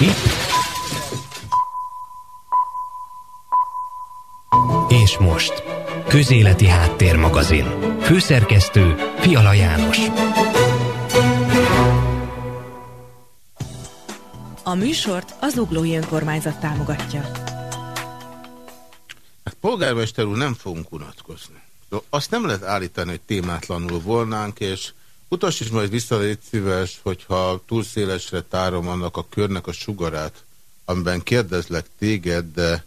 Itt. És most. Közéleti Háttérmagazin. Főszerkesztő Fiala János. A műsort az Uglói Önkormányzat támogatja. Hát polgármester úr, nem fogunk unatkozni. Azt nem lehet állítani, hogy témátlanul volnánk, és Utas is majd vissza, légy szíves, hogyha túl szélesre tárom annak a körnek a sugarát, amiben kérdezlek téged, de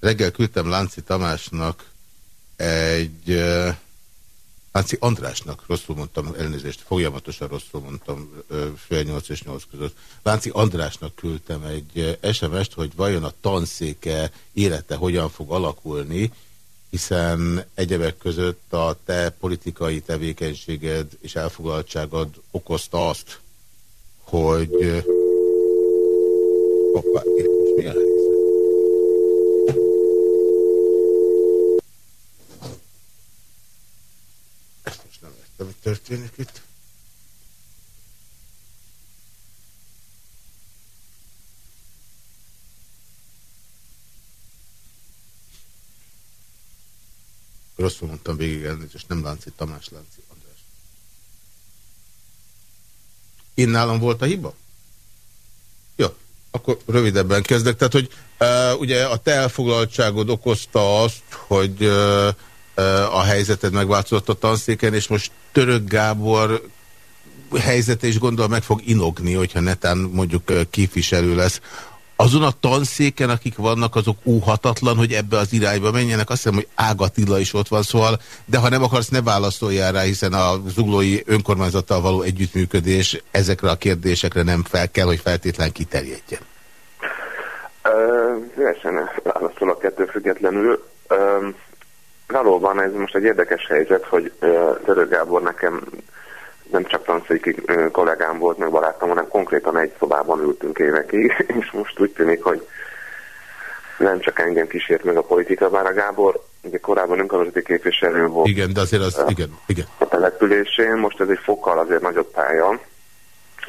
reggel küldtem Lánci Tamásnak egy Lánci Andrásnak, rosszul mondtam, elnézést, folyamatosan rosszul mondtam fél nyolc és nyolc között. Lánci Andrásnak küldtem egy SMS-t, hogy vajon a tanszéke élete hogyan fog alakulni, hiszen egyebek között a te politikai tevékenységed és elfoglaltságod okozta azt, hogy... Hoppá, Ezt most nem értem, hogy történik itt. Rosszul mondtam végig elnézést, nem Lánci Tamás, Lánci András. Én nálam volt a hiba? Jó, akkor rövidebben kezdek. Tehát, hogy uh, ugye a te elfoglaltságod okozta azt, hogy uh, a helyzeted megváltozott a tanszéken, és most Török Gábor helyzete is gondolom meg fog inogni, hogyha netán mondjuk képviselő lesz azon a tanszéken, akik vannak, azok óhatatlan, hogy ebbe az irányba menjenek. Azt hiszem, hogy Ágatilla is ott van, szóval, de ha nem akarsz, ne válaszoljál rá, hiszen a zuglói önkormányzattal való együttműködés ezekre a kérdésekre nem fel kell, hogy feltétlen kiterjedjen. Szívesen válaszol a kettő függetlenül. valóban ez most egy érdekes helyzet, hogy Törő Gábor nekem nem csak tanszéki kollégám volt, meg barátom, hanem konkrétan egy szobában ültünk évekig, és most úgy tűnik, hogy nem csak engem kísért meg a politika, bár a Gábor ugye korábban önkormányzati képviselő volt. Igen, de azért az, igen, igen. A településén, most ez egy fokkal azért nagyobb pálya.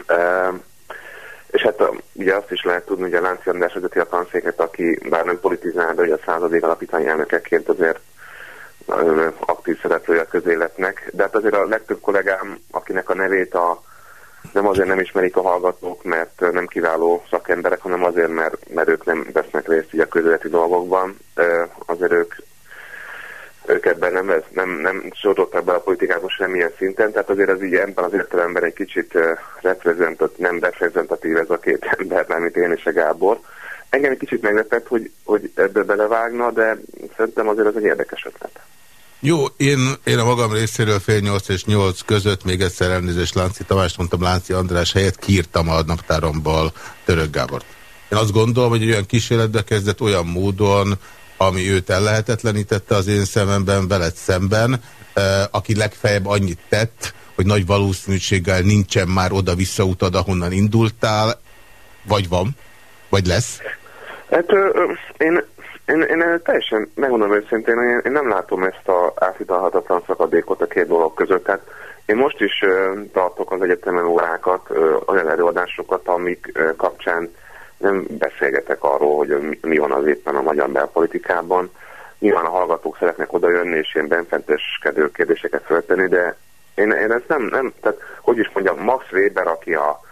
E, és hát ugye azt is lehet tudni, hogy a Lánci András vezeti a tanszéket, aki bár nem politizál, de hogy a századék alapítvány elnökeként azért aktív szereplője a közéletnek, de hát azért a legtöbb kollégám, akinek a nevét a, nem azért nem ismerik a hallgatók, mert nem kiváló szakemberek, hanem azért, mert, mert ők nem vesznek részt így a közéleti dolgokban, azért ők ők ebben nem, nem, nem soroltak be a politikába semmilyen szinten, tehát azért az így ebben az értelemben egy kicsit reprezentat, nem reprezentatív ez a két ember, mint én és a Gábor. Engem egy kicsit meglepett, hogy, hogy ebbe belevágna, de szerintem azért ez egy érdekes ötlet. Jó, én, én a magam részéről fél nyolc és nyolc között még egyszer elnézést Lánci Tamás, mondtam Lánci András helyett, kiírtam a naptáromból Török Gábort. Én azt gondolom, hogy olyan kísérletbe kezdett olyan módon, ami őt ellehetetlenítette az én szememben, veled szemben, eh, aki legfeljebb annyit tett, hogy nagy valószínűséggel nincsen már oda-vissza utad, ahonnan indultál, vagy van, vagy lesz? Hát ö, én én, én teljesen, megmondom őszintén, én, én nem látom ezt a áthidalhatatlan szakadékot a két dolog között. Tehát én most is uh, tartok az egyetemen órákat, uh, olyan előadásokat, amik uh, kapcsán nem beszélgetek arról, hogy mi, van az éppen a magyar belpolitikában. Nyilván a hallgatók szeretnek odajönni, és ilyen benfenteskedő kérdéseket föltenni, de én, én ezt nem, nem, tehát hogy is mondjam, Max Weber, aki a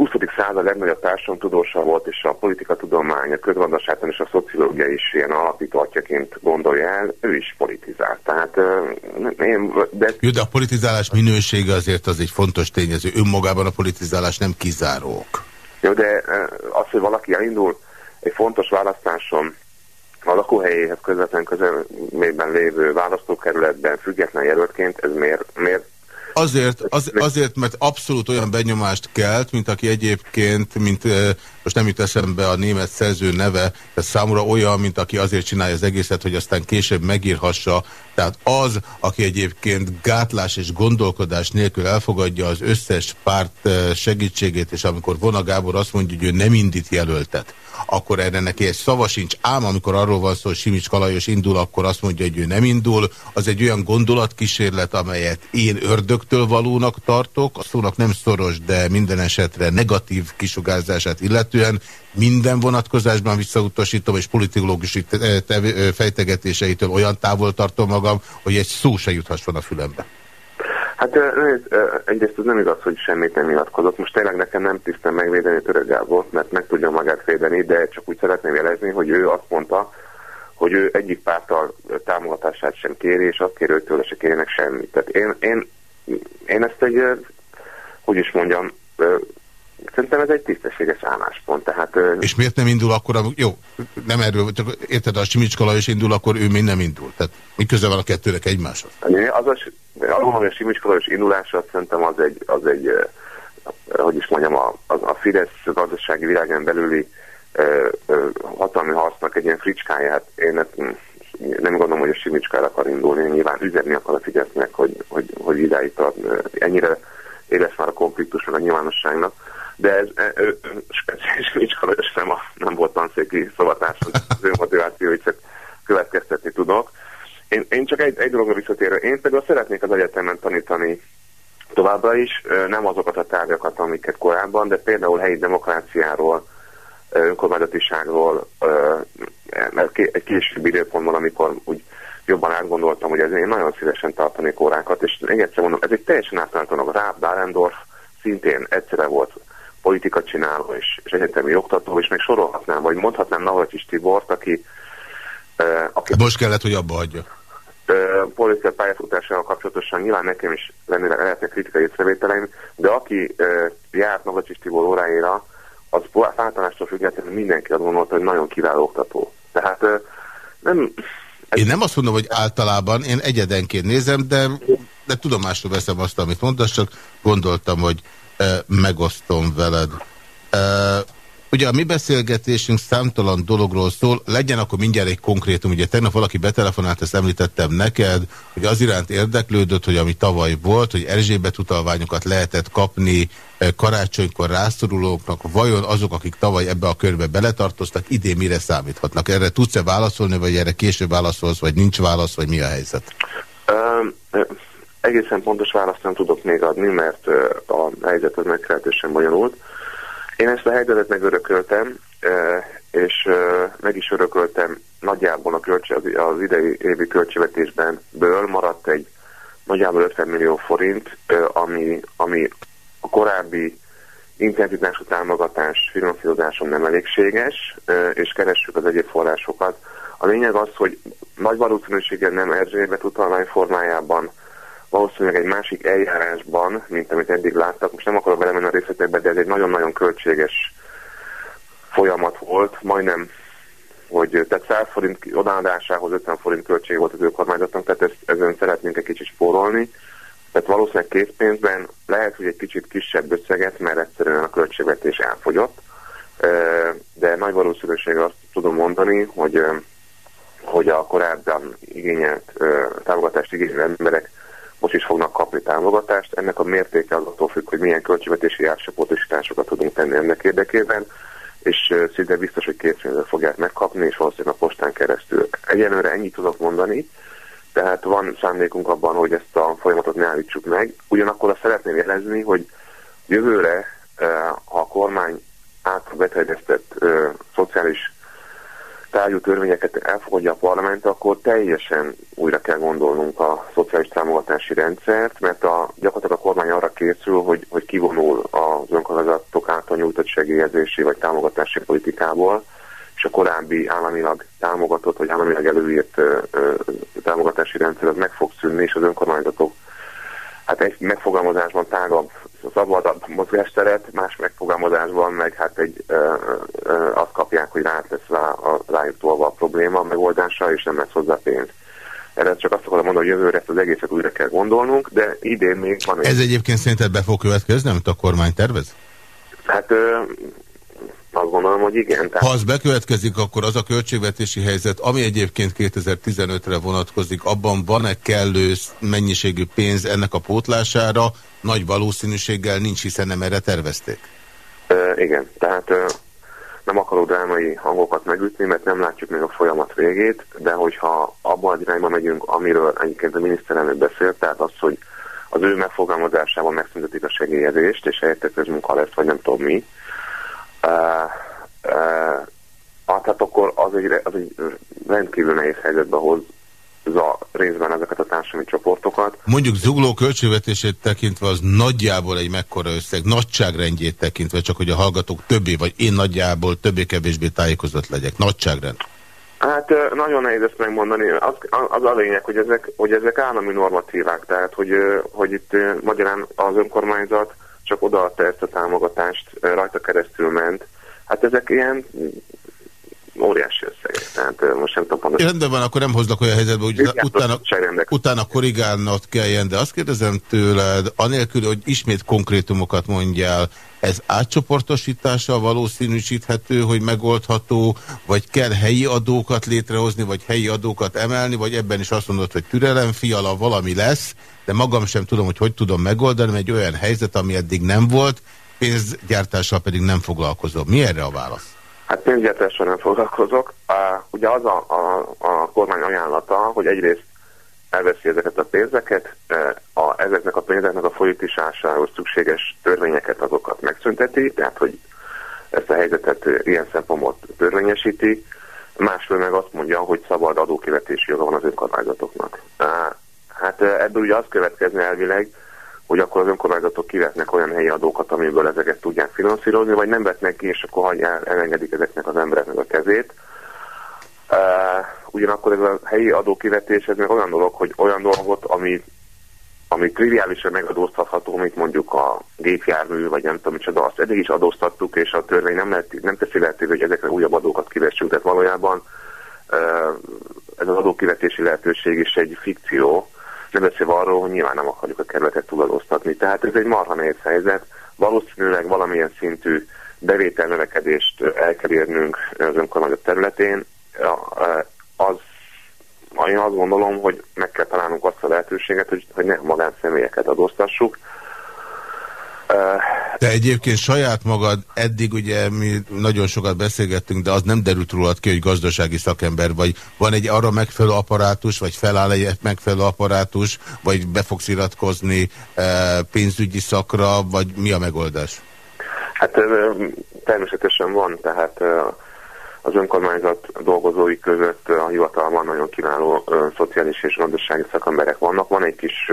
20. század legnagyobb társadalomtudósa volt, és a politikatudomány, a közgazdaságtan és a szociológia is ilyen alapító atyaként gondolja el, ő is politizált. Tehát, én, de... Jó, de a politizálás minősége azért az egy fontos tényező. Önmagában a politizálás nem kizárók. Jó, de az, hogy valaki elindul egy fontos választáson, a lakóhelyéhez közvetlen közelmében lévő választókerületben független jelöltként, ez miért, miért Azért, az, azért, mert abszolút olyan benyomást kelt, mint aki egyébként, mint most nem jut eszembe a német szerző neve, de számomra olyan, mint aki azért csinálja az egészet, hogy aztán később megírhassa. Tehát az, aki egyébként gátlás és gondolkodás nélkül elfogadja az összes párt segítségét, és amikor Vona Gábor azt mondja, hogy ő nem indít jelöltet, akkor erre neki egy szava sincs, ám amikor arról van szó, hogy Simics Kalajos indul, akkor azt mondja, hogy ő nem indul. Az egy olyan gondolatkísérlet, amelyet én ördögtől valónak tartok, a szónak nem szoros, de minden esetre negatív kisugárzását illetően minden vonatkozásban visszautasítom, és politikológusi fejtegetéseitől olyan távol tartom magam, hogy egy szó se juthasson a fülembe. Hát egyrészt ez nem igaz, hogy semmit nem nyilatkozott. Most tényleg nekem nem tisztem megvédeni Török Gábor, mert meg tudja magát védeni, de csak úgy szeretném jelezni, hogy ő azt mondta, hogy ő egyik pártal támogatását sem kéri, és azt kéri, hogy tőle se kérjenek semmit. Tehát én, én, én ezt egy, hogy is mondjam, Szerintem ez egy tisztességes álláspont. Tehát, és miért nem indul akkor, a, jó, nem erről, csak érted, a Simicskala is indul, akkor ő még nem indul. Tehát mi köze van a kettőnek egymáshoz? Az a, hogy a Simicskala is indulása, szerintem az egy, az egy hogy is mondjam, a, a, a Fidesz gazdasági világán belüli ö, ö, hatalmi harcnak egy ilyen fricskáját. Én nem gondolom, hogy a Simicska akar indulni, nyilván üzenni akar a Fidesznek, hogy, hogy, hogy idáig tart. Ennyire éles már a konfliktus a nyilvánosságnak de ez halajos nem, a, nem volt tanszéki szavatás, az ő hogy csak következtetni tudok. Én, én csak egy, egy dologra visszatérve, én például szeretnék az egyetemen tanítani továbbra is, nem azokat a tárgyakat, amiket korábban, de például helyi demokráciáról, önkormányzatiságról, egy későbbi időpontban, amikor úgy jobban átgondoltam, hogy ez én nagyon szívesen tartanék órákat, és még egyszer mondom, ez egy teljesen általános Ráb Dálendorf szintén egyszerre volt politika csináló és, és egyetemi oktató, és még sorolhatnám, vagy mondhatnám Navracsis Tibort, aki, aki... Most kellett, hogy abba hagyja. Politikai pályafutásával kapcsolatosan nyilván nekem is lenni lehetnek kritikai észrevételeim, de aki járt Navracsis Tibor óráira, az általástól függetlenül mindenki azt gondolta, hogy nagyon kiváló oktató. Tehát nem... Én nem azt mondom, hogy általában, én egyedenként nézem, de, de tudomásról veszem azt, amit mondasz, csak gondoltam, hogy megosztom veled. Ugye a mi beszélgetésünk számtalan dologról szól, legyen akkor mindjárt egy konkrétum. Ugye tegnap valaki betelefonált, ezt említettem neked, hogy az iránt érdeklődött, hogy ami tavaly volt, hogy Erzsébet utalványokat lehetett kapni karácsonykor rászorulóknak, vajon azok, akik tavaly ebbe a körbe beletartoztak, idén mire számíthatnak? Erre tudsz-e válaszolni, vagy erre később válaszolsz, vagy nincs válasz, vagy mi a helyzet? Um, Egészen pontos választ nem tudok még adni, mert a helyzet az meglehetősen bonyolult. Én ezt a helyzetet megörököltem, és meg is örököltem nagyjából a költség, az idei évi költségvetésben ből maradt egy nagyjából 50 millió forint, ami, ami a korábbi intenzitású támogatás finanszírozáson nem elégséges, és keressük az egyéb forrásokat. A lényeg az, hogy nagy valószínűséggel nem Erzsébet utalvány formájában, valószínűleg egy másik eljárásban, mint amit eddig láttak. Most nem akarok belemenni a részletekbe, de ez egy nagyon-nagyon költséges folyamat volt, majdnem, hogy tehát 100 forint odaadásához 50 forint költség volt az ő kormányzatnak, tehát ezt, ezen szeretnénk egy kicsit spórolni. Tehát valószínűleg készpénzben lehet, hogy egy kicsit kisebb összeget, mert egyszerűen a költségvetés elfogyott, de nagy valószínűséggel azt tudom mondani, hogy hogy a korábban igényelt, támogatást igénylő emberek most is fognak kapni támogatást. Ennek a mértéke az attól függ, hogy milyen költségvetési árcsoportosításokat tudunk tenni ennek érdekében, és szinte biztos, hogy két fogják megkapni, és valószínűleg a postán keresztül. Egyenlőre ennyit tudok mondani, tehát van szándékunk abban, hogy ezt a folyamatot ne állítsuk meg. Ugyanakkor azt szeretném jelezni, hogy jövőre, ha a kormány által beterjesztett szociális tárgyú törvényeket elfogadja a parlament, akkor teljesen újra kell gondolnunk a szociális támogatási rendszert, mert a, gyakorlatilag a kormány arra készül, hogy, hogy kivonul az önkormányzatok által nyújtott segélyezési vagy támogatási politikából, és a korábbi államilag támogatott vagy államilag előírt ö, támogatási rendszer az meg fog szűnni, és az önkormányzatok hát egy megfogalmazásban tágabb szabadabb mozgásteret, más megfogalmazásban meg hát egy, ö, ö, azt kapják, hogy rá lesz rá, a, rájuk tolva a probléma a megoldása, és nem lesz hozzá pénz. Erre csak azt akarom mondani, hogy jövőre ezt az egészet újra kell gondolnunk, de idén még van egy... Ez egyébként szerinted be fog következni, amit a kormány tervez? Hát ö, azt gondolom, hogy igen. Tehát... Ha az bekövetkezik, akkor az a költségvetési helyzet, ami egyébként 2015-re vonatkozik, abban van-e kellő mennyiségű pénz ennek a pótlására? Nagy valószínűséggel nincs, hiszen nem erre tervezték. Uh, igen, tehát uh, nem akarok drámai hangokat megütni, mert nem látjuk még a folyamat végét, de hogyha abban az irányba megyünk, amiről egyébként a miniszterelnök beszélt, tehát az, hogy az ő megfogalmazásában megszüntetik a segélyezést, és helyette közmunka lesz, vagy nem tudom mi, uh, tehát akkor az egy, az egy rendkívül nehéz helyzetbe hoz a részben ezeket a társadalmi csoportokat. Mondjuk zugló költségvetését tekintve az nagyjából egy mekkora összeg, nagyságrendjét tekintve, csak hogy a hallgatók többé, vagy én nagyjából többé-kevésbé tájékozott legyek. Nagyságrend. Hát nagyon nehéz ezt megmondani. Az, az a lényeg, hogy ezek, hogy ezek állami normatívák, tehát hogy, hogy itt magyarán az önkormányzat csak odaadta ezt a támogatást, rajta keresztül ment. Hát ezek ilyen óriási összegek. Tehát most nem tudom pontosan. Rendben van, akkor nem hozlak olyan helyzetbe, hogy utána, utána korrigálnod kelljen, de azt kérdezem tőled, anélkül, hogy ismét konkrétumokat mondjál, ez átcsoportosítással valószínűsíthető, hogy megoldható, vagy kell helyi adókat létrehozni, vagy helyi adókat emelni, vagy ebben is azt mondod, hogy türelem, fiala, valami lesz, de magam sem tudom, hogy hogy tudom megoldani, mert egy olyan helyzet, ami eddig nem volt, pénzgyártással pedig nem foglalkozom. Mi erre a válasz? Hát pénzgyártással nem foglalkozok. Uh, ugye az a, a, a kormány ajánlata, hogy egyrészt elveszi ezeket a pénzeket, a, ezeknek a pénzeknek a folytításához szükséges törvényeket azokat megszünteti, tehát hogy ezt a helyzetet ilyen szempontból törvényesíti, másfél meg azt mondja, hogy szabad adókivetési joga van az önkormányzatoknak. Hát ebből ugye az következne elvileg, hogy akkor az önkormányzatok kivetnek olyan helyi adókat, amiből ezeket tudják finanszírozni, vagy nem vetnek ki, és akkor el, elengedik ezeknek az embereknek a kezét. Ugyanakkor ez a helyi adókivetés, ez meg olyan dolog, hogy olyan dolgot, ami, ami triviálisan megadóztatható, mint mondjuk a gépjármű, vagy nem tudom micsoda, azt eddig is adóztattuk, és a törvény nem, lehet, nem teszi lehetővé, hogy ezekre újabb adókat kivessünk, tehát valójában ez az adókivetési lehetőség is egy fikció, nem beszélve arról, hogy nyilván nem akarjuk a kerületet túladóztatni. Tehát ez egy marha nehéz helyzet. Valószínűleg valamilyen szintű bevételnövekedést el kell érnünk az önkormányzat területén. Az, én azt gondolom, hogy meg kell találnunk azt a lehetőséget, hogy, hogy ne magánszemélyeket adóztassuk, de egyébként saját magad, eddig ugye mi nagyon sokat beszélgettünk, de az nem derült rólad ki, hogy gazdasági szakember vagy. Van egy arra megfelelő apparátus, vagy feláll egy megfelelő apparátus, vagy be fogsz iratkozni pénzügyi szakra, vagy mi a megoldás? Hát természetesen van, tehát az önkormányzat dolgozói között a hivatalban nagyon kiváló szociális és gazdasági szakemberek vannak. Van egy kis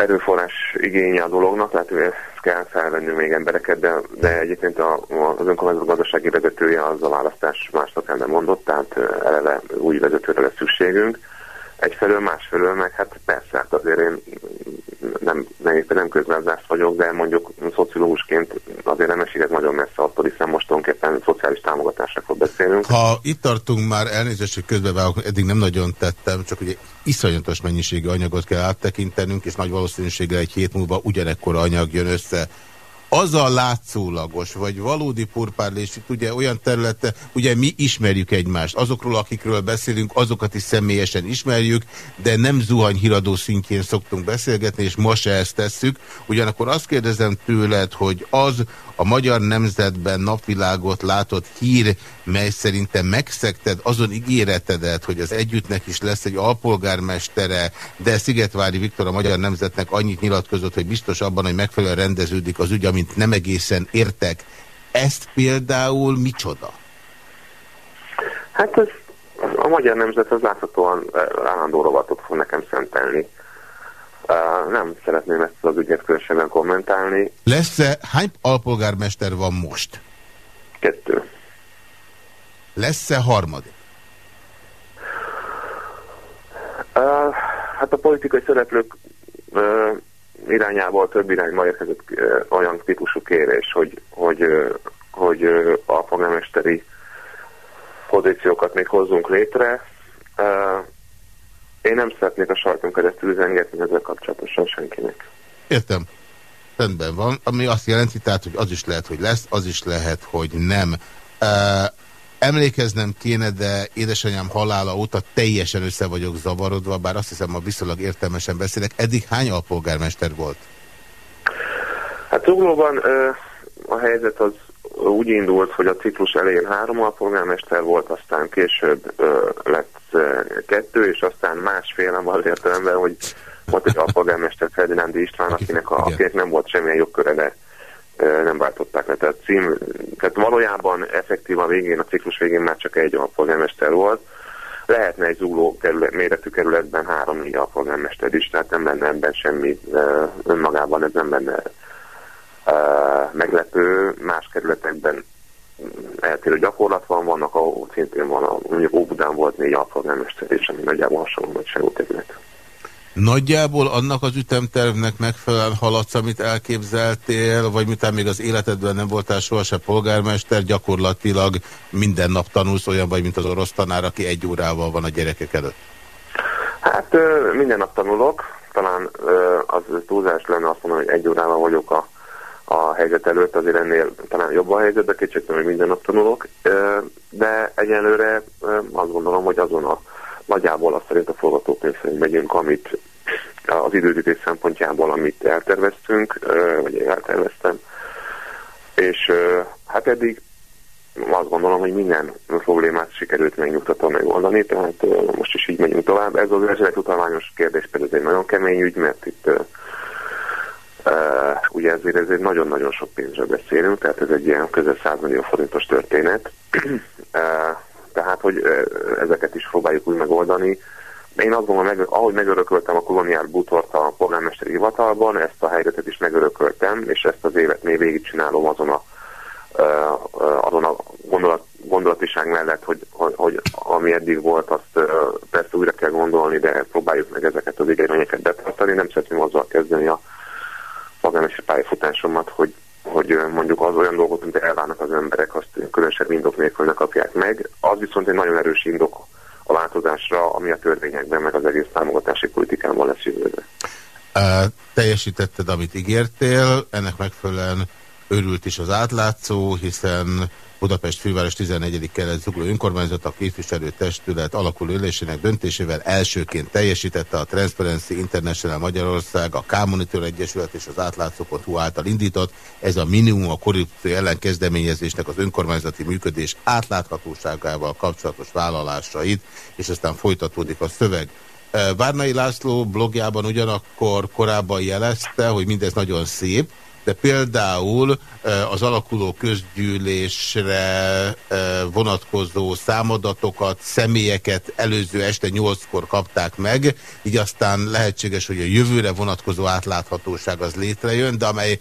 erőforrás igénye a dolognak, tehát kell felvennünk még embereket, de, de egyébként a, az önkormányzat gazdasági vezetője az a választás másnap nem mondott, tehát eleve új vezetőre lesz szükségünk. Egyfelől, másfelől meg hát persze, hát azért én nem, nem, nem közgazdász vagyok, de mondjuk szociológusként azért nem esik nagyon messze attól, hiszen most szociális támogatásokról beszélünk. Ha itt tartunk már, elnézést, hogy közbevágok, eddig nem nagyon tettem, csak ugye iszonyatos mennyiségű anyagot kell áttekintenünk, és nagy valószínűséggel egy hét múlva ugyanekkor anyag jön össze az a látszólagos, vagy valódi purpárlés, ugye olyan területe, ugye mi ismerjük egymást, azokról, akikről beszélünk, azokat is személyesen ismerjük, de nem zuhany híradó szintjén szoktunk beszélgetni, és ma se ezt tesszük. Ugyanakkor azt kérdezem tőled, hogy az a magyar nemzetben napvilágot látott hír, mely szerintem megszekted azon ígéretedet, hogy az együttnek is lesz egy alpolgármestere, de Szigetvári Viktor a magyar nemzetnek annyit nyilatkozott, hogy biztos abban, hogy megfelelően rendeződik az ügy, amint nem egészen értek. Ezt például micsoda? Hát ez, a magyar nemzet az láthatóan eh, állandó rovatot fog nekem szentelni. Uh, nem szeretném ezt az ügyet különösen kommentálni. Lesz-e, hány alpolgármester van most? Kettő. Lesz-e harmadik? Uh, hát a politikai szereplők uh, irányából több irányba érkezett uh, olyan típusú kérés, hogy, hogy, uh, hogy uh, alpolgármesteri pozíciókat még hozzunk létre. Uh, én nem szeretnék a sajton keresztül üzengetni ezzel kapcsolatosan senkinek. Értem. Rendben van. Ami azt jelenti, tehát, hogy az is lehet, hogy lesz, az is lehet, hogy nem. Uh, emlékeznem kéne, de édesanyám halála óta teljesen össze vagyok zavarodva, bár azt hiszem, ma viszonylag értelmesen beszélek. Eddig hány alpolgármester volt? Hát Zuglóban uh, a helyzet az úgy indult, hogy a ciklus elején három alpolgármester volt, aztán később ö, lett ö, kettő, és aztán másfél nem az értelemben, hogy volt egy alpolgármester Ferdinándi István, akinek, a, akinek nem volt semmilyen jogköre, de ö, nem váltották le. Tehát, cím, tehát valójában effektívan végén, a ciklus végén már csak egy alpolgármester volt. Lehetne egy zúló kerület, méretű kerületben három-négy alpolgármester is, tehát nem lenne ebben semmi önmagában, ez nem lenne meglepő. Más kerületekben eltérő gyakorlat van, vannak, ahol szintén van, a, mondjuk Óbudán volt négy alpolgármester, és ami nagyjából hasonló nagyságú terület. Nagyjából annak az ütemtervnek megfelelően haladsz, amit elképzeltél, vagy miután még az életedben nem voltál sohasem polgármester, gyakorlatilag minden nap tanulsz olyan vagy, mint az orosz tanár, aki egy órával van a gyerekek előtt? Hát minden nap tanulok, talán az túlzás lenne azt mondani, hogy egy órával vagyok a a helyzet előtt, azért ennél talán jobb a helyzet, de kétségtelen, hogy minden nap tanulok, de egyelőre azt gondolom, hogy azon a nagyjából azt szerint a forgatókönyv szerint megyünk, amit az időzítés szempontjából, amit elterveztünk, vagy én elterveztem, és hát eddig azt gondolom, hogy minden problémát sikerült megnyugtatóan megoldani, tehát most is így megyünk tovább. Ez az esetek utalványos kérdés például egy nagyon kemény ügy, mert itt ugye ezért ez egy nagyon-nagyon sok pénzről beszélünk, tehát ez egy ilyen közel 100 millió forintos történet. uh, tehát, hogy uh, ezeket is próbáljuk úgy megoldani. Én azt gondolom, meg, ahogy megörököltem a koloniál butort a polgármesteri hivatalban, ezt a helyzetet is megörököltem, és ezt az évet még végigcsinálom azon a, uh, azon a gondolat, gondolatiság mellett, hogy, hogy, hogy ami eddig volt, azt persze újra kell gondolni, de próbáljuk meg ezeket az igényeket betartani. Nem szeretném azzal kezdeni a polgármester pályafutásomat, hogy, hogy mondjuk az olyan dolgot, amit elvárnak az emberek, azt különösebb indok nélkül ne kapják meg. Az viszont egy nagyon erős indok a változásra, ami a törvényekben, meg az egész támogatási politikában lesz jövőre. Uh, teljesítetted, amit ígértél, ennek megfelelően örült is az átlátszó, hiszen Budapest főváros 14. kelet zugló önkormányzat a képviselőtestület alakuló ülésének döntésével elsőként teljesítette a Transparency International Magyarország, a K-Monitor Egyesület és az átlátszó.hu által indított. Ez a minimum a korrupció ellen kezdeményezésnek az önkormányzati működés átláthatóságával kapcsolatos vállalásait, és aztán folytatódik a szöveg. Várnai László blogjában ugyanakkor korábban jelezte, hogy mindez nagyon szép, de például az alakuló közgyűlésre vonatkozó számadatokat, személyeket előző este nyolckor kapták meg, így aztán lehetséges, hogy a jövőre vonatkozó átláthatóság az létrejön, de amely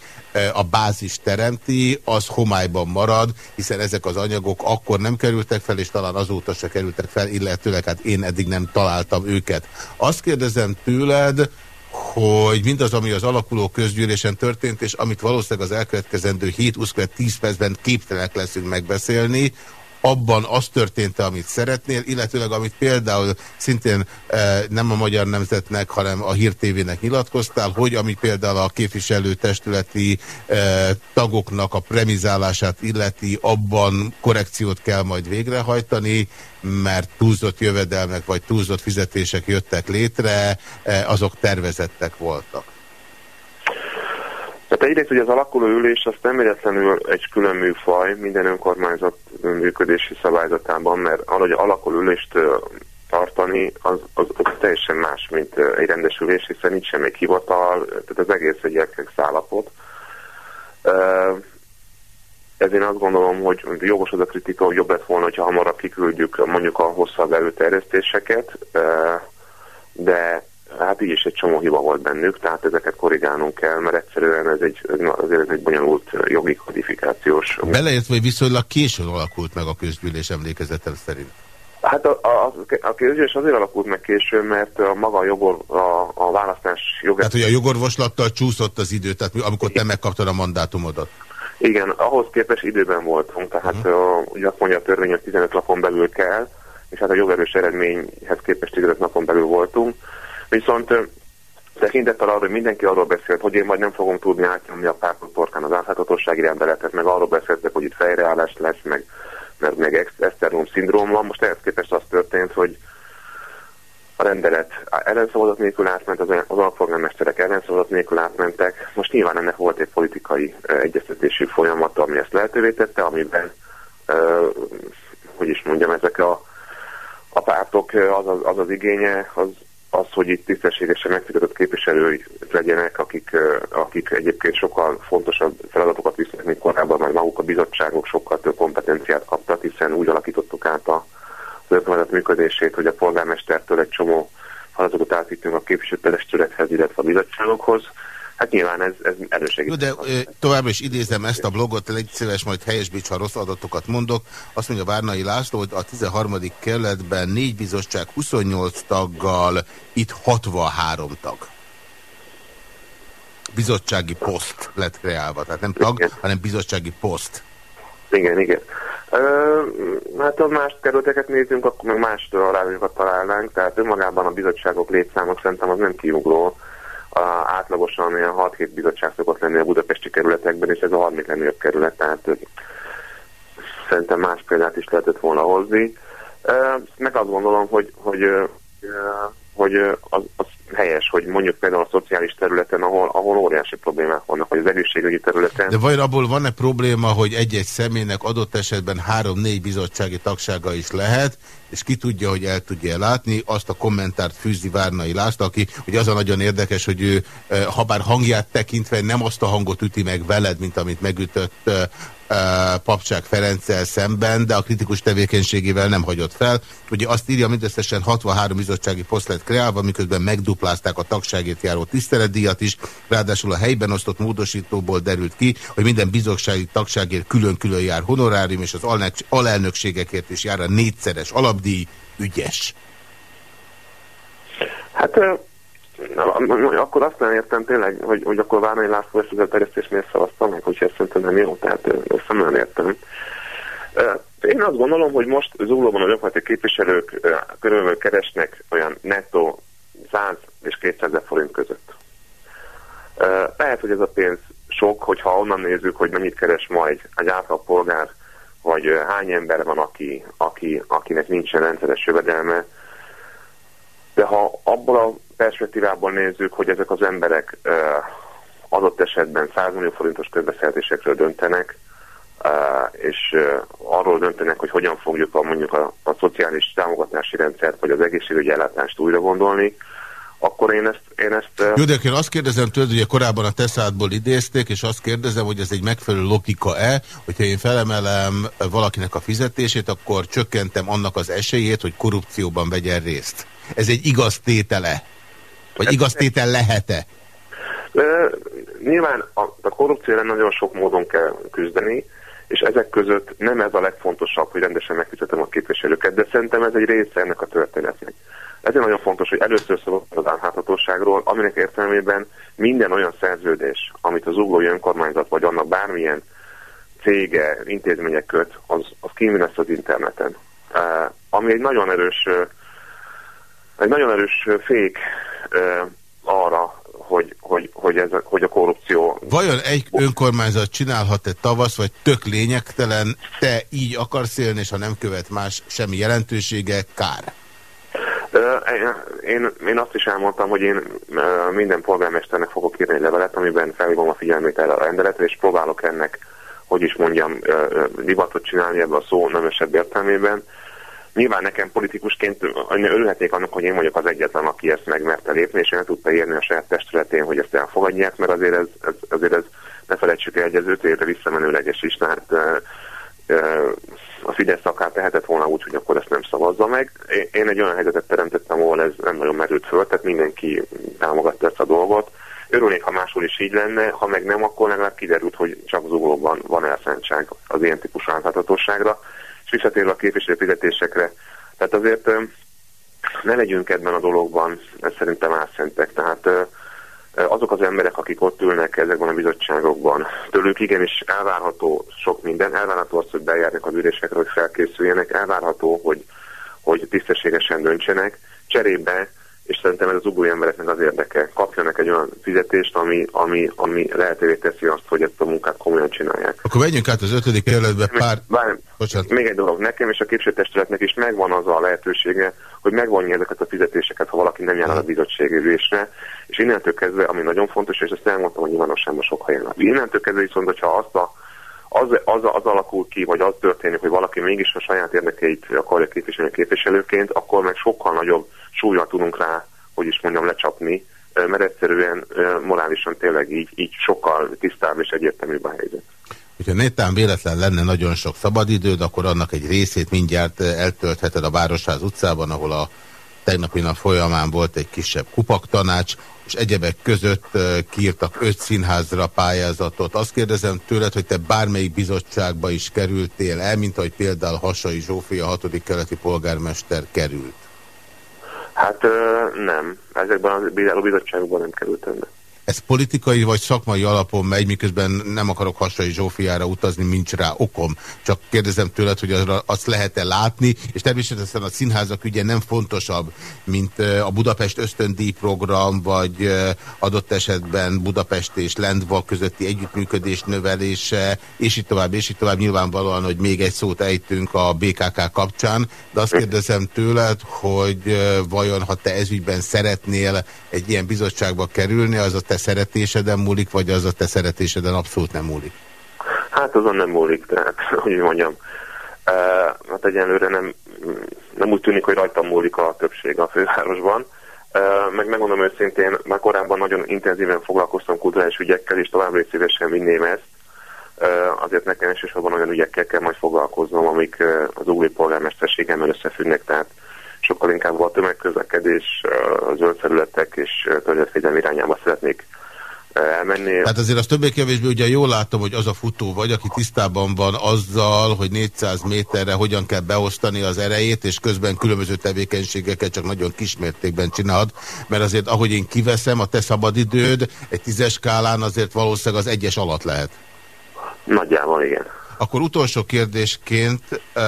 a bázis teremti, az homályban marad, hiszen ezek az anyagok akkor nem kerültek fel, és talán azóta se kerültek fel, illetőleg hát én eddig nem találtam őket. Azt kérdezem tőled, hogy mindaz, ami az alakuló közgyűlésen történt, és amit valószínűleg az elkövetkezendő 7-20-10 percben képtelenek leszünk megbeszélni, abban az történt -e, amit szeretnél, illetőleg amit például szintén e, nem a Magyar Nemzetnek, hanem a Hír TV-nek nyilatkoztál, hogy ami például a képviselőtestületi e, tagoknak a premizálását illeti, abban korrekciót kell majd végrehajtani, mert túlzott jövedelmek vagy túlzott fizetések jöttek létre, e, azok tervezettek voltak. Tehát egyrészt, hogy az alakuló ülés az nem egyetlenül egy külön műfaj minden önkormányzat működési szabályzatában, mert ahogy alakuló ülést tartani, az, az, az teljesen más, mint egy rendesülés, hiszen nincs semmi hivatal, tehát az egész egy elkex állapot. Ezért azt gondolom, hogy jogos az a kritika, hogy jobb lett volna, hogyha hamarabb kiküldjük mondjuk a hosszabb előterjesztéseket, de hát így is egy csomó hiba volt bennük, tehát ezeket korrigálnunk kell, mert egyszerűen ez egy, azért ez egy bonyolult jogi kodifikációs. Beleértve, hogy viszonylag későn alakult meg a közgyűlés emlékezetem szerint. Hát a, a, a közgyűlés azért alakult meg későn, mert a maga a, jogor, a, a választás jogát... Hát, hogy a jogorvoslattal csúszott az idő, tehát amikor te megkaptad a mandátumodat. Igen, ahhoz képest időben voltunk, tehát uh -huh. uh, ugye azt mondja a törvény, hogy 15 napon belül kell, és hát a jogerős eredményhez képest 15 napon belül voltunk. Viszont tekintettel arra, hogy mindenki arról beszélt, hogy én majd nem fogom tudni átnyomni a pártot torkán az átláthatósági rendeletet, meg arról beszéltek, hogy itt fejreállás lesz, meg, meg, meg externum szindróm van. Most ehhez képest az történt, hogy a rendelet ellenszavazat nélkül átment, az, az alpolgármesterek ellenszavazat nélkül átmentek. Most nyilván ennek volt egy politikai uh, egyeztetési folyamat, ami ezt lehetővé tette, amiben, hogy is mondjam, ezek a, a pártok az az, az az igénye, az, az, hogy itt tisztességesen megfizetett képviselői legyenek, akik, akik egyébként sokkal fontosabb feladatokat visznek, mint korábban, mert maguk a bizottságok sokkal több kompetenciát kaptak, hiszen úgy alakítottuk át a az önkormányzat működését, hogy a polgármestertől egy csomó feladatot átvittünk a képviselőtestülethez, illetve a bizottságokhoz. Hát nyilván ez, ez elősegít. de továbbra is idézem ezt a blogot, légy szíves, majd helyesbíts, ha rossz adatokat mondok. Azt mondja Várnai László, hogy a 13. kerületben négy bizottság 28 taggal, itt 63 tag. Bizottsági poszt lett kreálva, tehát nem tag, igen. hanem bizottsági poszt. Igen, igen. Ö, hát ha más kerületeket nézünk, akkor meg más arányokat találnánk, tehát önmagában a bizottságok létszámok szerintem az nem kiugró. A, átlagosan olyan 6-7 bizottság szokott lenni a budapesti kerületekben, és ez a 30 legnagyobb kerület, tehát szerintem más példát is lehetett volna hozni. Meg azt gondolom, hogy, hogy, hogy az, az helyes, hogy mondjuk például a szociális területen, ahol, ahol óriási problémák vannak, vagy az egészségügyi területen. De vajon abból van-e probléma, hogy egy-egy személynek adott esetben három-négy bizottsági tagsága is lehet, és ki tudja, hogy el tudja látni, azt a kommentárt fűzi Várnai László, aki ugye az a nagyon érdekes, hogy ő, eh, ha bár hangját tekintve nem azt a hangot üti meg veled, mint amit megütött eh, Papcsák Ferenccel szemben, de a kritikus tevékenységével nem hagyott fel. Ugye azt írja, mindösszesen 63 bizottsági poszt lett kreálva, miközben megduplázták a tagságért járó tiszteletdíjat is, ráadásul a helyben osztott módosítóból derült ki, hogy minden bizottsági tagságért külön-külön jár honorárium, és az alelnökségekért is jár a négyszeres alapdíj, ügyes. Hát akkor azt nem értem tényleg, hogy, hogy akkor Várnai László és az terjesztés miért szavazta meg, hogyha ezt szerintem nem jó, tehát ezt nem értem. Én azt gondolom, hogy most Zuglóban a önkormányzati képviselők körülbelül keresnek olyan nettó 100 és 200 forint között. Lehet, hogy ez a pénz sok, hogyha onnan nézzük, hogy mennyit keres majd egy átlag polgár, vagy hány ember van, aki, aki, akinek nincsen rendszeres jövedelme, de ha abból a perspektívából nézzük, hogy ezek az emberek adott esetben 100 millió forintos közbeszerzésekről döntenek, és arról döntenek, hogy hogyan fogjuk a, mondjuk a, a szociális támogatási rendszert, vagy az egészségügyi ellátást újra gondolni, akkor én ezt... Én ezt Jó, de én azt kérdezem tőled, hogy korábban a teszádból idézték, és azt kérdezem, hogy ez egy megfelelő logika-e, hogyha én felemelem valakinek a fizetését, akkor csökkentem annak az esélyét, hogy korrupcióban vegyen részt. Ez egy igaz tétele? Vagy igaz tétel lehet-e? Nyilván a, a korrupcióra nagyon sok módon kell küzdeni, és ezek között nem ez a legfontosabb, hogy rendesen megfizetem a képviselőket, de szerintem ez egy része ennek a történetnek. Ezért nagyon fontos, hogy először szólok az állháthatóságról, aminek értelmében minden olyan szerződés, amit az uglói önkormányzat vagy annak bármilyen cége, intézmények köt, az, az kívül lesz az interneten. Uh, ami egy nagyon erős uh, egy nagyon erős fék arra, hogy, hogy, hogy, ez, hogy a korrupció... Vajon egy önkormányzat csinálhat-e tavasz, vagy tök lényegtelen, te így akarsz élni, és ha nem követ más semmi jelentősége, kár? Én, én azt is elmondtam, hogy én minden polgármesternek fogok írni egy levelet, amiben felhívom a figyelmét erre a rendeletre, és próbálok ennek, hogy is mondjam, divatot csinálni ebbe a szó nemesebb értelmében, Nyilván nekem politikusként örülhetnék annak, hogy én vagyok az egyetlen, aki ezt megmerte lépni, és el tudta érni a saját testületén, hogy ezt elfogadják, mert azért ez, ez, azért ez ne felejtsük el, hogy ez öt évre visszamenőleges is, tehát a Fidesz akár tehetett volna úgy, hogy akkor ezt nem szavazza meg. Én egy olyan helyzetet teremtettem, ahol ez nem nagyon merült föl, tehát mindenki támogatta ezt a dolgot. Örülnék, ha máshol is így lenne, ha meg nem, akkor legalább kiderült, hogy csak zuglóban van elszántság az ilyen típusú átláthatóságra és visszatérve a képviselő fizetésekre. Tehát azért ne legyünk ebben a dologban, ez szerintem álszentek. Tehát azok az emberek, akik ott ülnek ezekben a bizottságokban, tőlük igenis elvárható sok minden, elvárható az, hogy bejárnak az ülésekre, hogy felkészüljenek, elvárható, hogy, hogy tisztességesen döntsenek, cserébe és szerintem ez az uglói embereknek az érdeke. Kapjanak egy olyan fizetést, ami, ami, ami lehetővé teszi azt, hogy ezt a munkát komolyan csinálják. Akkor menjünk át az ötödik kerületbe pár... Bár, még egy dolog, nekem és a képviselőtestületnek is megvan az a lehetősége, hogy megvonja ezeket a fizetéseket, ha valaki nem jár a bizottságülésre, és innentől kezdve, ami nagyon fontos, és ezt elmondtam a nyilvánosságban sok helyen. Innentől kezdve viszont, hogyha azt a az, az, az alakul ki, vagy az történik, hogy valaki mégis a saját érdekeit akarja képviselni képviselőként, akkor meg sokkal nagyobb súlyra tudunk rá, hogy is mondjam, lecsapni, mert egyszerűen morálisan tényleg így, így sokkal tisztább és egyértelműbb a helyzet. Hogyha netán véletlen lenne nagyon sok szabadidőd, akkor annak egy részét mindjárt eltöltheted a Városház utcában, ahol a tegnapi nap folyamán volt egy kisebb kupaktanács, és egyebek között kiírtak öt színházra pályázatot. Azt kérdezem tőled, hogy te bármelyik bizottságba is kerültél el, mint ahogy például Hasai Zsófia, hatodik keleti polgármester került. Hát nem. Ezekben a bizottságokban nem kerültem ez politikai vagy szakmai alapon megy, miközben nem akarok Hasai Zsófiára utazni, nincs rá okom. Csak kérdezem tőled, hogy azra, azt lehet-e látni, és természetesen a színházak ügye nem fontosabb, mint a Budapest ösztöndíj program, vagy adott esetben Budapest és Lendva közötti együttműködés növelése, és így tovább, és így tovább. Nyilvánvalóan, hogy még egy szót ejtünk a BKK kapcsán, de azt kérdezem tőled, hogy vajon, ha te ezügyben szeretnél egy ilyen bizottságba kerülni, az a te szeretéseden múlik, vagy az a te szeretéseden abszolút nem múlik? Hát azon nem múlik, tehát, hogy mondjam. Uh, hát egyenlőre nem, nem úgy tűnik, hogy rajtam múlik a többség a fővárosban. Uh, meg megmondom őszintén, már korábban nagyon intenzíven foglalkoztam kulturális ügyekkel, és továbbra is szívesen vinném ezt. Azért nekem elsősorban olyan ügyekkel kell majd foglalkoznom, amik az új polgármesterségemmel összefüggnek, tehát sokkal inkább a tömegközlekedés, a zöld területek és környezetvédelmi irányába szeretnék elmenni. Hát azért azt többé-kevésbé ugye jól látom, hogy az a futó vagy, aki tisztában van azzal, hogy 400 méterre hogyan kell beosztani az erejét, és közben különböző tevékenységeket csak nagyon kismértékben csinálod, mert azért ahogy én kiveszem, a te szabadidőd egy tízes skálán azért valószínűleg az egyes alatt lehet. Nagyjából igen. Akkor utolsó kérdésként uh,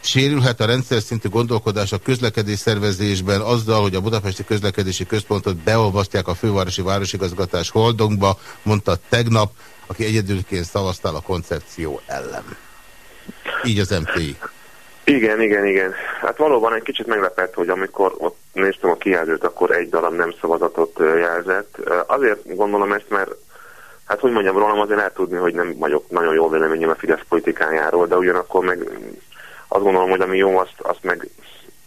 sérülhet a rendszer szintű gondolkodás a közlekedés szervezésben azzal, hogy a Budapesti Közlekedési Központot beolvasztják a fővárosi városigazgatás holdongba, mondta tegnap, aki egyedülként szavaztál a koncepció ellen. Így az MTI. Igen, igen, igen. Hát valóban egy kicsit meglepett, hogy amikor ott néztem a kijelzőt, akkor egy darab nem szavazatot jelzett. Azért gondolom ezt, mert hát hogy mondjam, rólam azért lehet tudni, hogy nem vagyok nagyon jó véleményem a Fidesz politikájáról, de ugyanakkor meg azt gondolom, hogy ami jó, azt, azt, meg,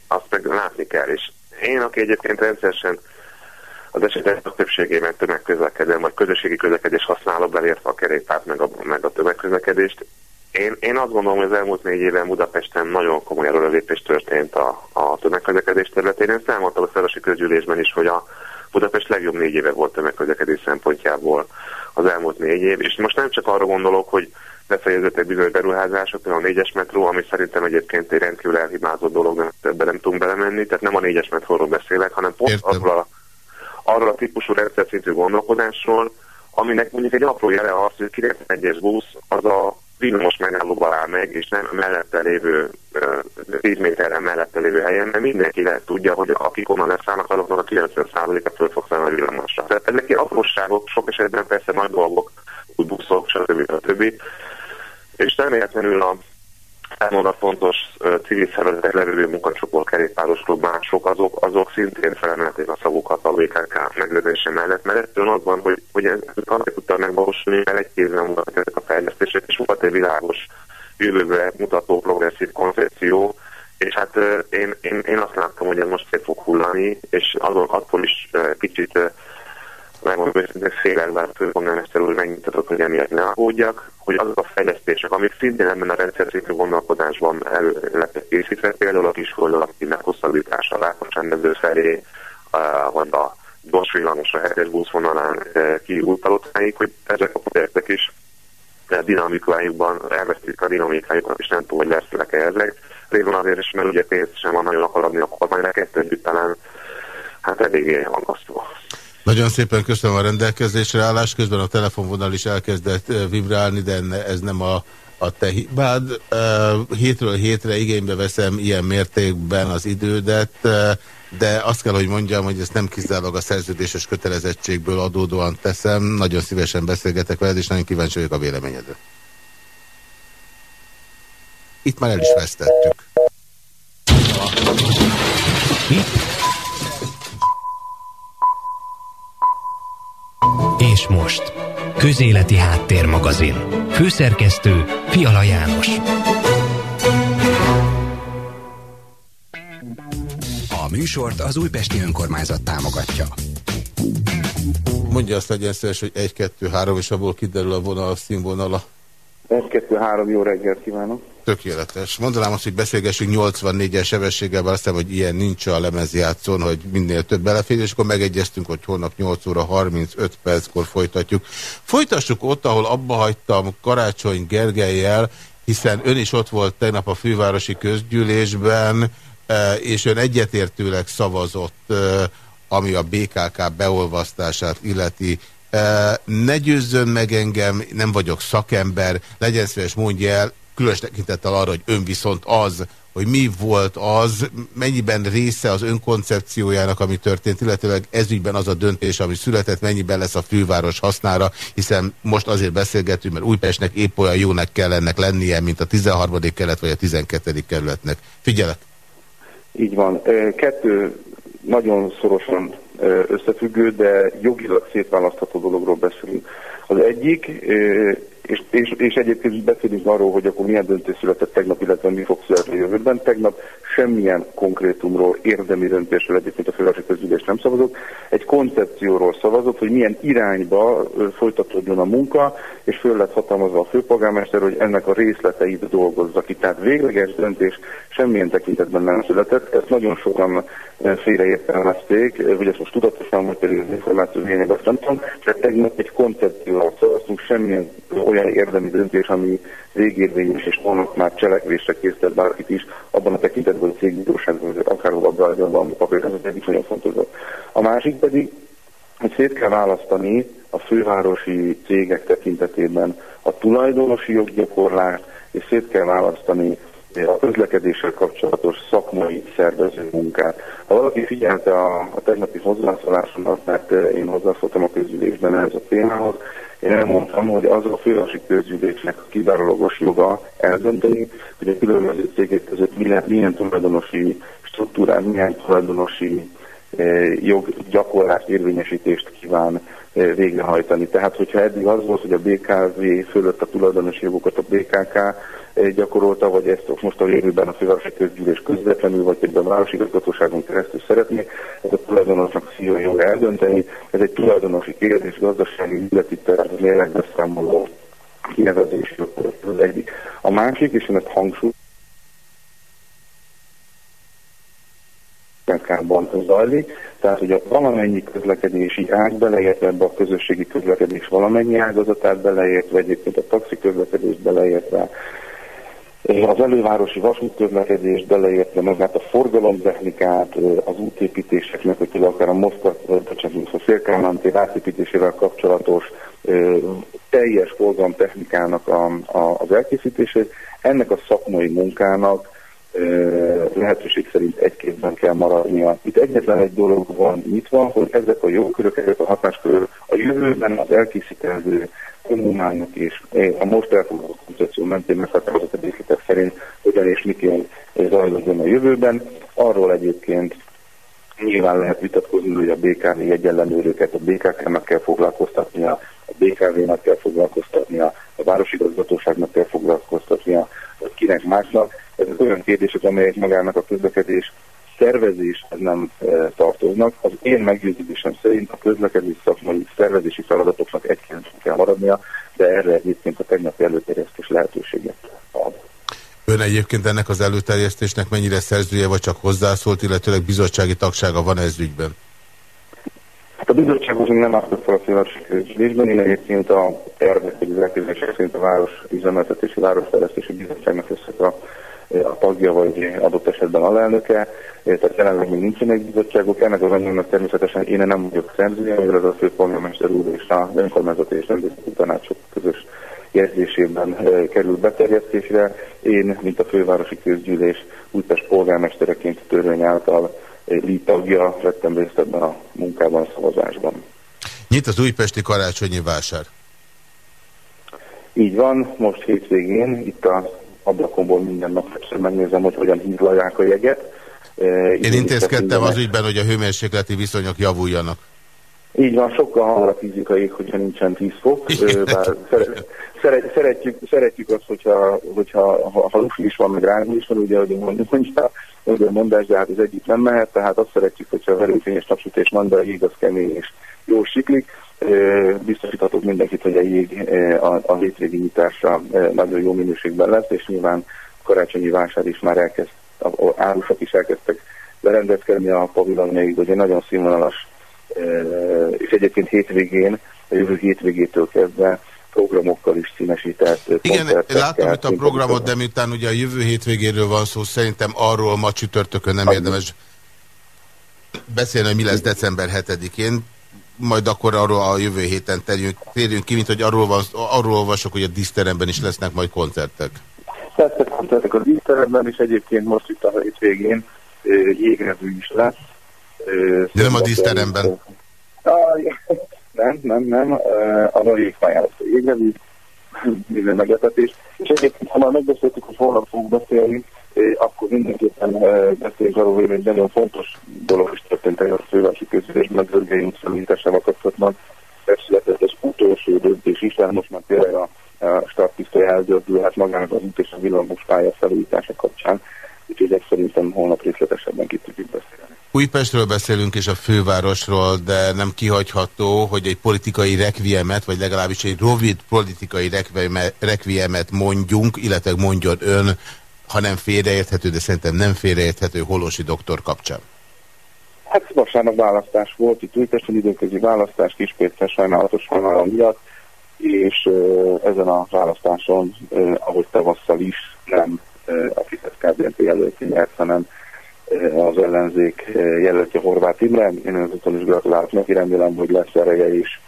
azt meg látni kell. És én, aki egyébként rendszeresen az esetek a többségében tömegközlekedem, vagy közösségi közlekedés használok, belértve a kerékpárt, meg a, meg a tömegközlekedést, én, én azt gondolom, hogy az elmúlt négy éven Budapesten nagyon komoly előrelépés történt a, a tömegközlekedés területén. Én elmondtam a Szerosi Közgyűlésben is, hogy a Budapest legjobb négy éve volt tömegközlekedés szempontjából az elmúlt négy év, és most nem csak arra gondolok, hogy befejezettek bizonyos beruházások, például a négyes metró, ami szerintem egyébként egy rendkívül elhibázott dolog, mert ebben nem tudunk belemenni, tehát nem a négyes metróról beszélek, hanem pont arról a, arról a típusú rendszer szintű gondolkodásról, aminek mondjuk egy apró jele az, hogy 91-es busz az a villamos megállóba áll meg, és nem mellette lévő, 10 méterre mellette lévő helyen, mert mindenki lehet tudja, hogy akik onnan leszállnak, azoknak a 90%-a föl fog szállni a villamosra. Tehát ezek apróságok, sok esetben persze nagy dolgok, buszok, stb. stb. És remélhetlenül a Számomra fontos civil szervezetek levő munkacsoport kerékpáros klub azok, azok szintén felemelték a szavukat a VKK megőrzése mellett, mert ettől az van, hogy, hogy ez azért tudta megvalósulni, mert egy kézben voltak ezek a fejlesztések, és volt egy világos jövőbe mutató progresszív koncepció, és hát én, én, én azt láttam, hogy ez most szét fog hullani, és azon attól is kicsit megmondom őszintén félek, bár a főpolgármester úr megnyitatott, hogy emiatt ne aggódjak, hogy azok a fejlesztések, amik szintén ebben a rendszer szintű gondolkodásban el lettek készítve, például a kisföld alatti meghosszabbítása a Rákos rendező felé, vagy a gyors villamosra hetes buszvonalán kiútalotáig, hogy ezek a projektek is dinamikájukban elvesztik a dinamikájukat, és nem tudom, hogy lesz-e ezek. Részben azért is, mert ugye pénzt sem van nagyon akar adni a kormányra, kettő talán hát eléggé aggasztó. Nagyon szépen köszönöm a rendelkezésre állás, közben a telefonvonal is elkezdett vibrálni, de ez nem a a te hibád. Hétről hétre igénybe veszem ilyen mértékben az idődet, de azt kell, hogy mondjam, hogy ezt nem kizárólag a szerződéses kötelezettségből adódóan teszem. Nagyon szívesen beszélgetek veled, és nagyon kíváncsi vagyok a véleményedre. Itt már el is vesztettük. És most, Közéleti Háttérmagazin. Főszerkesztő Fiala János. A műsort az Újpesti Önkormányzat támogatja. Mondja azt legyen szíves, hogy 1, 2, 3, és abból kiderül a vonal színvonala. 1, 2, 3, jó reggelt kívánok! Tökéletes. Mondanám azt, hogy beszélgessünk 84-es sebességgel, bár aztán, hogy ilyen nincs a lemezjátszón, hogy minél több belefér, és akkor megegyeztünk, hogy holnap 8 óra 35 perckor folytatjuk. Folytassuk ott, ahol abba hagytam Karácsony Gergelyel, hiszen ön is ott volt tegnap a fővárosi közgyűlésben, eh, és ön egyetértőleg szavazott, eh, ami a BKK beolvasztását illeti. Eh, ne győzzön meg engem, nem vagyok szakember, legyen szíves mondja el, különös tekintettel arra, hogy ön viszont az, hogy mi volt az, mennyiben része az önkoncepciójának, ami történt, illetőleg ezügyben az a döntés, ami született, mennyiben lesz a főváros hasznára, hiszen most azért beszélgetünk, mert Újpestnek épp olyan jónak kell ennek lennie, mint a 13. kelet vagy a 12. kerületnek. Figyelek! Így van. Kettő nagyon szorosan összefüggő, de jogilag szétválasztható dologról beszélünk. Az egyik, és, és, és egyébként beszélünk arról, hogy akkor milyen döntés született tegnap, illetve mi fog születni a jövőben. Tegnap semmilyen konkrétumról, érdemi döntésről egyébként a fővárosi közülés nem szavazott. Egy koncepcióról szavazott, hogy milyen irányba folytatódjon a munka, és föl lett hatalmazva a főpolgármester, hogy ennek a részleteit dolgozza ki. Tehát végleges döntés semmilyen tekintetben nem született. Ezt nagyon sokan félreértelmezték, hogy ezt most tudatosan, vagy pedig az információ lényeg, azt nem tudom, de tegnap egy koncepcióról szavaztunk, semmilyen olyan érdemi döntés, ami végérvényes és vannak már cselekvésre készített bárkit is, abban a tekintetben, hogy cégbíróságban, vagy akárhova beadja valami papír, ez egyik nagyon fontos. A másik pedig, hogy szét kell választani a fővárosi cégek tekintetében a tulajdonosi joggyakorlást, és szét kell választani a közlekedéssel kapcsolatos szakmai szervező munkát. Ha valaki figyelte a, a tegnapi hozzászólásomat, mert én hozzászóltam a közülésben ehhez a témához, én elmondtam, hogy az a fővárosi közgyűlésnek a kizárólagos joga eldönteni, hogy a különböző cégek között milyen, milyen tulajdonosi struktúrát, milyen tulajdonosi eh, joggyakorlás érvényesítést kíván eh, végrehajtani. Tehát, hogyha eddig az volt, hogy a BKV fölött a tulajdonosi jogokat a BKK gyakorolta, vagy ezt most a jövőben a fővárosi közgyűlés közvetlenül, vagy pedig a városi igazgatóságon keresztül szeretné, ez a tulajdonosnak szívja joga eldönteni. Ez egy tulajdonosi kérdés, gazdasági üzleti terv, mérlegbeszámoló kinevezési az egyik. A másik, és én ezt hangsúlyozom, Kárban zajlik, tehát hogy a valamennyi közlekedési ág beleértve ebbe a közösségi közlekedés valamennyi ágazatát beleértve, egyébként a taxi közlekedést beleértve, az elővárosi vasútközlekedés beleértve magát a forgalomtechnikát, az útépítéseknek, hogy akár a Moszkva, a Szélkálmántér átépítésével kapcsolatos teljes forgalomtechnikának a, a, az elkészítését, ennek a szakmai munkának lehetőség szerint egy kézben kell maradnia. Itt egyetlen egy dolog van nyitva, hogy ezek a jogkörök, ezek a hatáskörök a jövőben az elkészítendő kommunálnak és a most elfogadott koncepció mentén meghatározott részletek szerint hogyan és miként zajlódjon a jövőben. Arról egyébként nyilván lehet vitatkozni, hogy a BKV egyenlenőröket a BKK-nak kell foglalkoztatnia, a BKV-nak kell foglalkoztatnia, a városigazgatóságnak kell foglalkoztatnia, vagy kinek másnak. Ezek olyan kérdések, amelyek magának a közlekedés szervezéshez nem e, tartoznak. Az én meggyőződésem szerint a közlekedés szakmai szervezési feladatoknak egy kell maradnia, de erre egyébként a tegnapi előterjesztés lehetőséget ad. Ön egyébként ennek az előterjesztésnek mennyire szerzője, vagy csak hozzászólt, illetőleg bizottsági tagsága van ez ügyben? Hát a bizottsághoz nem álltak fel a közgyűlésben, én egyébként a tervek, elképzelések szerint a város üzemeltetési, városfejlesztési bizottságnak összek a a tagja, vagy adott esetben alelnöke, tehát jelenleg még nincsenek bizottságok. Ennek az anyagnak természetesen én nem vagyok szerzője, mivel az a főpolgármester úr és a önkormányzati és rendészeti tanácsok közös jegyzésében kerül beterjesztésre. Én, mint a fővárosi közgyűlés Újpest polgármestereként törvény által líd tagja, vettem részt ebben a munkában, a szavazásban. Nyit az újpesti karácsonyi vásár? Így van, most hétvégén itt a ablakomból minden nap megnézem, hogy hogyan hívlalják a jeget. Én intézkedtem az ügyben, hogy a hőmérsékleti viszonyok javuljanak. Így van, sokkal hamarabb fizikai, hogyha nincsen 10 fok, bár szeret, szeret, szeretjük, szeretjük azt, hogyha, hogyha ha, ha is van, meg rángul is van, ugye, hogy mondja, hogy a mondás, de hát az egyik nem mehet, tehát azt szeretjük, hogyha a verőfényes napsütés a jég az kemény és jól siklik. Biztosíthatok mindenkit, hogy a jég a, a hétvégi nyitásra nagyon jó minőségben lesz, és nyilván a karácsonyi vásár is már elkezd, árusok is elkezdtek berendezkedni a pavilonnéig, hogy egy nagyon színvonalas és egyébként hétvégén, a jövő hétvégétől kezdve programokkal is színesített. Igen, láttam itt a programot, de miután ugye a jövő hétvégéről van szó, szerintem arról ma csütörtökön nem érdemes beszélni, hogy mi lesz december 7-én, majd akkor arról a jövő héten térjünk, térjünk ki, mint hogy arról, van, arról olvasok, hogy a díszteremben is lesznek majd koncertek. Persze koncertek a díszteremben, és egyébként most itt a hétvégén jégrevű is lesz, de nem a díszteremben? Nem, nem, nem. A nagy pályán a jégnevi, minden meglepetés. És egyébként, ha már megbeszéltük, hogy holnap fogunk beszélni, akkor mindenképpen beszéljünk arról, hogy egy nagyon fontos dolog is történt a fővárosi közülésben, a Görgei utcamításával kapcsolatban. Megszületett az utolsó döntés is, tehát most már tényleg a, a startpisztoly hát magának az út és a villamos pálya felújítása kapcsán. Úgyhogy szerintem holnap részletesebben ki tudjuk beszélni. Újpestről beszélünk és a fővárosról, de nem kihagyható, hogy egy politikai rekviemet, vagy legalábbis egy rövid politikai rekviemet mondjunk, illetve mondjon ön, ha nem félreérthető, de szerintem nem félreérthető Holosi doktor kapcsán. Hát vasárnap választás volt, itt Újpesten időközi választás, Kispécen sajnálatos sajnálom miatt, és ezen a választáson, ahogy tavasszal is, nem a Fidesz KDNP jelölti nyert, hanem az ellenzék jelöltje Horváth Imre. Én ezúton is gratulálok neki, remélem, hogy lesz ereje is,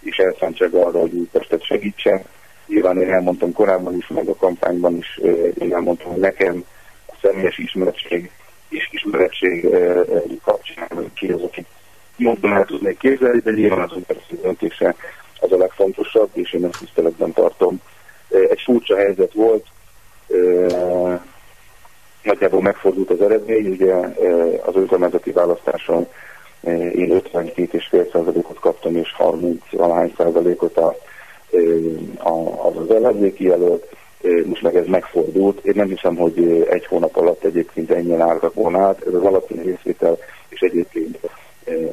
és elszántság arra, hogy Újpestet segítsen. Nyilván én elmondtam korábban is, meg a kampányban is, én elmondtam, hogy nekem a személyes ismeretség és ismeretség kapcsán ki az, aki jobban el tudnék képzelni, de nyilván az Újpesti döntése az a legfontosabb, és én ezt tiszteletben tartom. Egy furcsa helyzet volt, nagyjából megfordult az eredmény, ugye az önkormányzati választáson én 52,5%-ot kaptam, és 30 alány százalékot a, az az ellenzéki jelölt. Most meg ez megfordult. Én nem hiszem, hogy egy hónap alatt egyébként ennyien álltak volna át. Ez az alapvető részvétel, és egyébként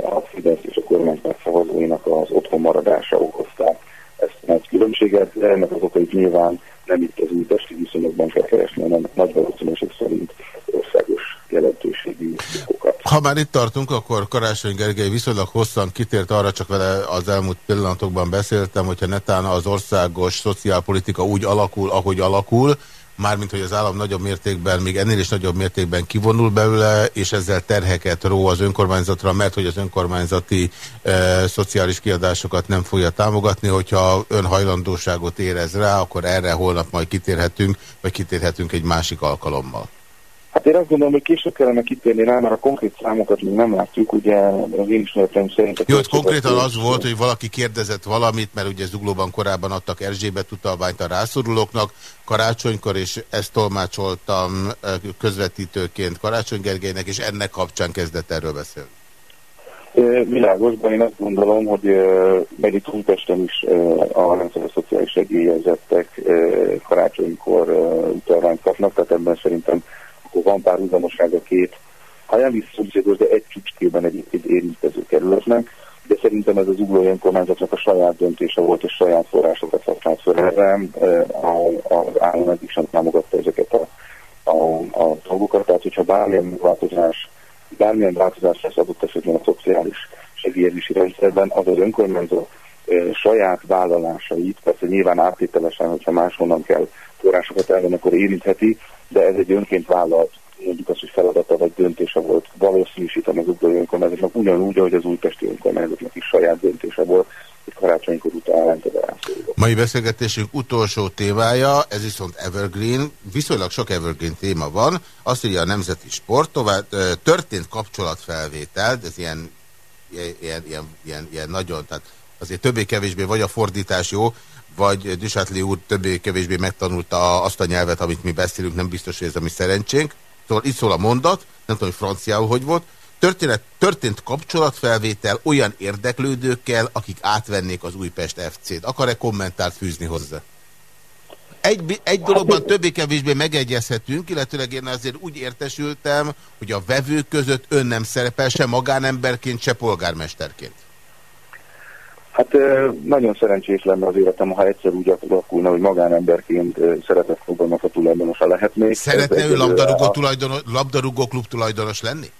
a Fidesz és a kormánypárt szavazóinak az otthon maradása okozta ezt nagy különbséget, de ennek az okait nyilván nem itt az újpesti viszonyokban kell keresni, hanem nagy valószínűség szerint országos jelentőségű okokat. Ha már itt tartunk, akkor Karácsony Gergely viszonylag hosszan kitért arra, csak vele az elmúlt pillanatokban beszéltem, hogyha netán az országos szociálpolitika úgy alakul, ahogy alakul, mármint hogy az állam nagyobb mértékben, még ennél is nagyobb mértékben kivonul belőle, és ezzel terheket ró az önkormányzatra, mert hogy az önkormányzati e, szociális kiadásokat nem fogja támogatni, hogyha ön hajlandóságot érez rá, akkor erre holnap majd kitérhetünk, vagy kitérhetünk egy másik alkalommal. Hát én azt gondolom, hogy később kellene kitérni rá, mert a konkrét számokat még nem látjuk, ugye az én ismeretem szerint... Jó, hogy konkrétan az volt, hogy valaki kérdezett valamit, mert ugye Zuglóban korábban adtak Erzsébet utalványt a rászorulóknak, karácsonykor, és ezt tolmácsoltam közvetítőként Karácsony Gergelynek, és ennek kapcsán kezdett erről beszélni. Világosban én azt gondolom, hogy meg itt Újpesten is a rendszeres szociális segélyezettek karácsonykor utalványt kapnak, tehát ebben szerintem akkor van párhuzamosság a két, ha nem is szomszédos, de egy csücskében egyébként érintkező kerületnek, de szerintem ez az ugló önkormányzatnak a saját döntése volt, és saját forrásokat használt fel erre. Az állam eddig sem támogatta ezeket a, a, a dolgokat, tehát hogyha bármilyen változás, bármilyen változás lesz adott esetben a szociális segélyezési rendszerben, az az önkormányzat saját vállalásait, persze nyilván áttételesen, hogyha máshonnan kell forrásokat elvenni, akkor érintheti, de ez egy önként vállalt mondjuk az, hogy feladata vagy döntése volt. Valószínűsítem az uglói önkormányzatnak, ugyanúgy, ahogy az újpesti önkormányzatnak is saját döntése volt, hogy karácsonykor után Mai beszélgetésünk utolsó témája, ez viszont Evergreen, viszonylag sok Evergreen téma van, azt írja a Nemzeti Sport, tovább történt kapcsolatfelvétel, ez ilyen, ilyen, ilyen, ilyen, ilyen nagyon, tehát azért többé-kevésbé vagy a fordítás jó, vagy Düsátli úr többé-kevésbé megtanulta azt a nyelvet, amit mi beszélünk, nem biztos, hogy ez a mi szerencsénk. Szóval itt szól a mondat, nem tudom, hogy franciául hogy volt. Történet, történt kapcsolatfelvétel olyan érdeklődőkkel, akik átvennék az Újpest FC-t. Akar-e kommentárt fűzni hozzá? Egy, egy dologban többé-kevésbé megegyezhetünk, illetőleg én azért úgy értesültem, hogy a vevők között ön nem szerepel se magánemberként, se polgármesterként. Hát nagyon szerencsés lenne az életem, ha egyszer úgy alakulna, hogy magánemberként szeretett fogalmak a tulajdonosa lehetnék. Szeretne ő labdarúgó, tulajdonos, labdarúgó klub tulajdonos lenni?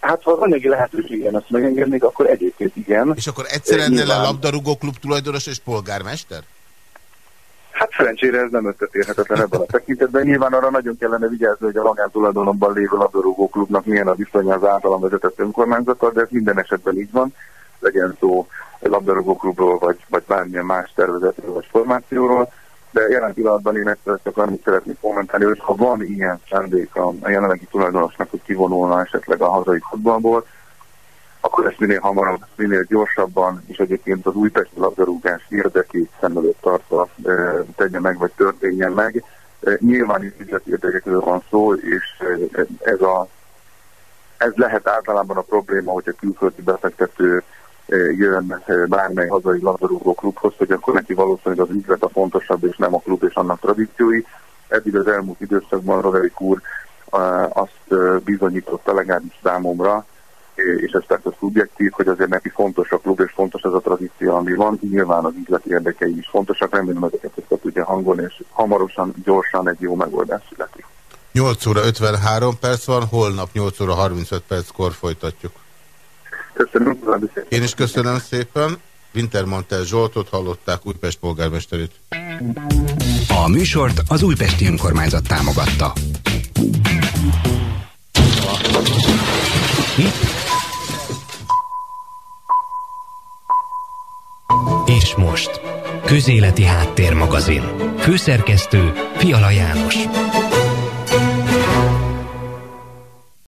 Hát ha az anyagi lehetőségen azt megengednék, akkor egyébként igen. És akkor egyszer lenne le labdarúgó klub tulajdonos és polgármester? Hát szerencsére ez nem összetérhetetlen ebben a tekintetben. Nyilván arra nagyon kellene vigyázni, hogy a magántulajdonokban lévő labdarúgó klubnak milyen a viszonya az általam vezetett önkormányzattal, de ez minden esetben így van. Legyen szó labdarúgóklubról, vagy, vagy bármilyen más tervezetről, vagy formációról. De jelen pillanatban én ezt csak annyit szeretnék kommentálni, hogy ha van ilyen szándék a, jelenlegi tulajdonosnak, hogy kivonulna esetleg a hazai futballból, akkor ezt minél hamarabb, minél gyorsabban, és egyébként az újpesti labdarúgás érdekét szem előtt tartva e, tegye meg, vagy történjen meg. E, nyilván is üzleti érdekekről van szó, és ez, a, ez lehet általában a probléma, hogy a külföldi befektető jön bármely hazai labdarúgó klubhoz, hogy akkor neki valószínűleg az üzlet a fontosabb, és nem a klub és annak tradíciói. Eddig az elmúlt időszakban Roverik úr azt bizonyította legalábbis számomra, és ez persze szubjektív, hogy azért neki fontos a klub, és fontos ez a tradíció, ami van. Nyilván az üzleti érdekei is fontosak, remélem ezeket össze tudja hangolni, és hamarosan, gyorsan egy jó megoldás születik. 8 óra 53 perc van, holnap 8 óra 35 perckor folytatjuk. Köszönöm. Én is köszönöm szépen. Wintermantel Zsoltot hallották, Újpest polgármesterét. A műsort az Újpesti Önkormányzat támogatta. És most, Közéleti Háttérmagazin. Főszerkesztő Fiala János.